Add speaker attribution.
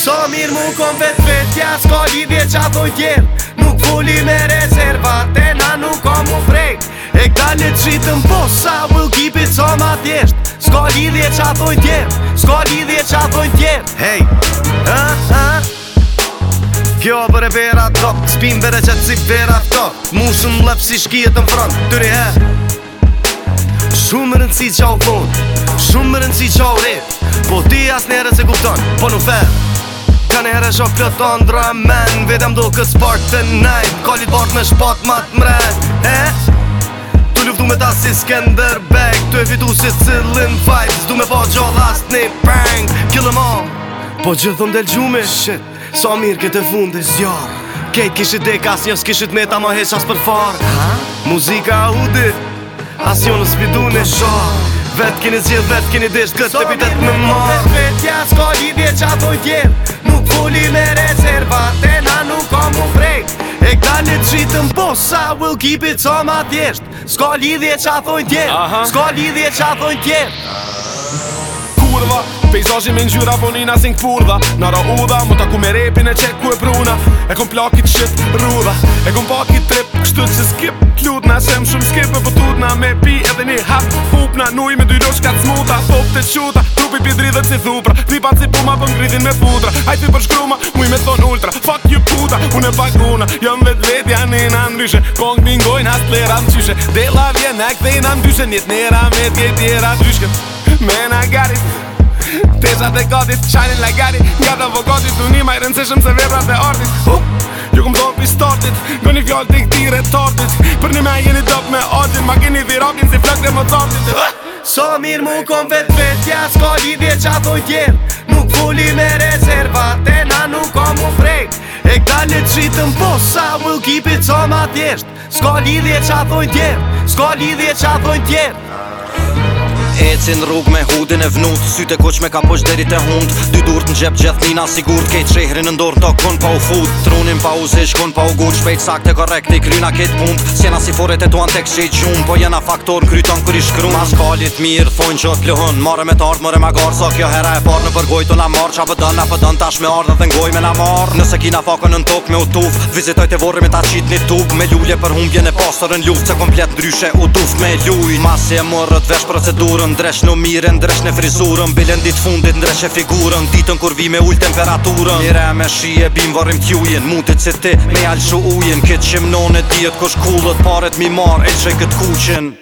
Speaker 1: So mirë mu kom vetë Ja S'ka lidhje qa thoj tjerë Nuk fulli me rezervate Na nuk kom u frejt E kda në të qitë më posë Sa vëll kipit sa so ma thjesht S'ka lidhje qa thoj tjerë S'ka lidhje qa thoj tjerë Hey Ha ha Kjo për e vera top Spim bërë që të si vera Mu shumë lëpë si shkijet në front Tyri he Shumë rëndësi qa u thonë Shumë rëndësi qa u rip Po ti as njerë se kupton Po në ferë Qa një herë shumë pjo të ndra men Vete do kës part të najt Kallit part me shpat ma të mrej eh? Tu luftu me ta si skender bag Tu e fitu si cilin vibes Du me po gjo last një prank Kill em all Po gjithë ndel gjume Shit, sa so mirë këtë fundi Zjarë Kejt kishit dek as njës kishit meta ma hesh as për farë Muzika a hudit As jo në spidu në shorë vet keni zhjith, vet keni desh Këtë të pitet me ma vet Sot me të jasë ka i qa Nuk kulli me rezervat e na nuk ka mu frek E këta një të qitë posa, Will keep it so ma tjesht Ska lidhje qa thojnë tjerë, ska
Speaker 2: lidhje qa thojnë tjerë Kurva, pejzajin me njyra vonina po sin këpurdha Nara udha, mu taku me repin e qeku e pruna E kom plakit shit rruda, e kom pakit trip Kështu që skip, kljutna, shem shumë skip e pututna po Me pi edhe një hap, fupna, nuj me shkat smuta pop të quta, trupi pjedri dhe si dhupra Kripat si puma për po ngritin me putra pudra Hajti për shkruma, i me thon ultra Fuck you puta, unë e paguna Jëm vet vetja një në ndryshe Kong bingojnë as të lera më qyshe Dela vjen e këthej në ndryshe Njet njera me tje tjera dryshkët Me në garit Tesha dhe godit, shining like garit Nga dhe vogodit, unë i majrën shumë se vebra dhe ordit Hup! Ju kom dhopi startit Gën i fjoll t'i këti retortit Për një me jeni dop me odin Ma geni dhirokin si flok dhe më tortit uh! So mirë mu kom vetë vetja Sko lidhje qa thoj tjerë Nuk fulli me
Speaker 1: rezervate Na nuk kom u frejt E kdallë të qitëm posa Will keep
Speaker 3: it so ma thjesht Sko lidhje qa thoj tjerë Sko lidhje qa thoj tjerë ecin rrug me hudin e vnut Syte koq me ka posh derit e hund Dy durt në gjep gjeth nina sigur Kejt shehrin në ndor në tokon pa u fut Trunin pa u zish kon pa u gut Shpejt sak të korekti kryna kejt pund Sjena si foret e tuan tek shi gjum Po jena faktor në kryton kër i shkru Mas kalit mirë thonj që t'lëhën Mare me t'ardë mëre ma garë Sa kjo hera e parë në përgoj të na marë Qa pëdën po na pëdën po tash me ardë dhe ngoj me na marë Nëse kina fakën në tok me u tuf Vizitoj të vorri me ta qit një tuf Me lulje për humbje në pasër në luft Se komplet ndryshe u tuf me luj Mas e mërë të vesh procedurën Ndresh në mire, ndresh në frizurën Bilën ditë fundit, ndresh e figurën Ditën kur vi me ullë temperaturën Mire me shi e bimë varim t'jujen Mutit si ti me alë ujen Këtë qimë e djetë kush kullët Paret mi marë, e që këtë kuqen